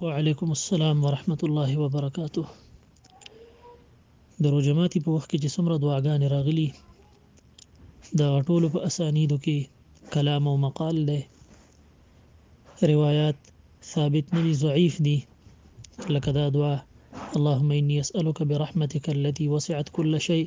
وعلیکم السلام ورحمت الله وبرکاته د روژه ماتي په وخت کې چې څومره دعاګانې راغلي د ټولو په اسانیدو کې کلام او مقال دی روایات ثابت نه دي ضعیف دي لکه دا دعا اللهم إني أسألك برحمتك التي وسعت كل شيء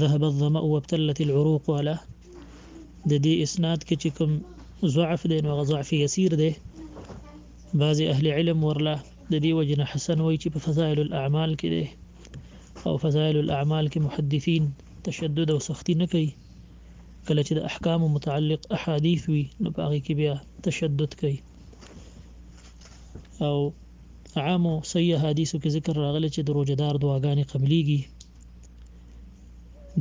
ذهب الظمأ وابتلت العروق والا د دې اسناد کې چې کوم ضعف دی نو هغه ضعف یسیر دی بعضې اهل علم ورله د دې وجې نه حسن وایي چې په فضایل الاعمال کې دی او فضایل الاعمال کې محدثین تشدد او سختی نه کوي کله چې د احکام متعلق احادیث وي نو په هغه کې بیا تشدد کوي او عامو صحیح احادیثو کې ذکر راغلی چې د روژه دار دعاګانې قبلیږي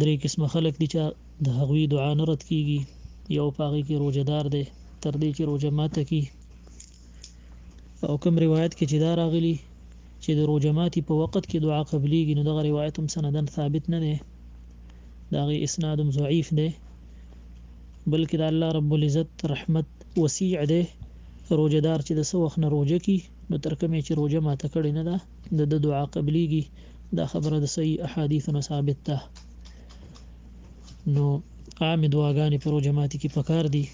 درې قسمه خلک دي چې د هغوی دعا نه رد کیږي یو په هغې کې روژه دار دی تر دې چې روژه ماته کړي او کوم روایت کې چې دا راغلي چې د روژه ماتي په وخت کې دعا قبلیږي نو دغه روایت هم سندن ثابت نه دی د هغې اسناد هم ضعیف دی بلکې د الله رب العزت رحمت وسیع دی، روژه دار چې د څه وخت نه روژه کړي نو تر کومه یې چې روژه ماته کړې نه ده د ده دعا قبلیږي، دا خبره د صحیح احادیثو نه ثابت ده نو عامې دعاګانې په روژه ماتي کې پکار دي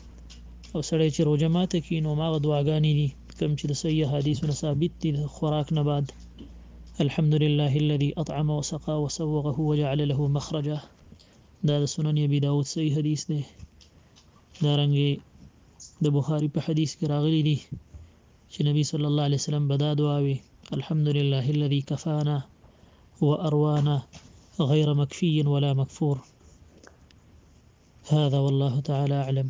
او سړی چې روژه ماته کړي نو هماغه دعاګانې دي کوم چې د صحیح احادیثو نه ثابت دي د خوراک نه بعد الحمد لله الذي اطعم وسقى وسوغه وجعل له مخرجا دا د سنن ابي داود صحیح حدیث دی دارنګه د بخاری په حدیث کې راغلی دی چې نبی صلی الله علیه وسلم بدا دعا وی الحمد لله الذي كفانا واروانا غير مكفي ولا مكفور هذا والله تعالى اعلم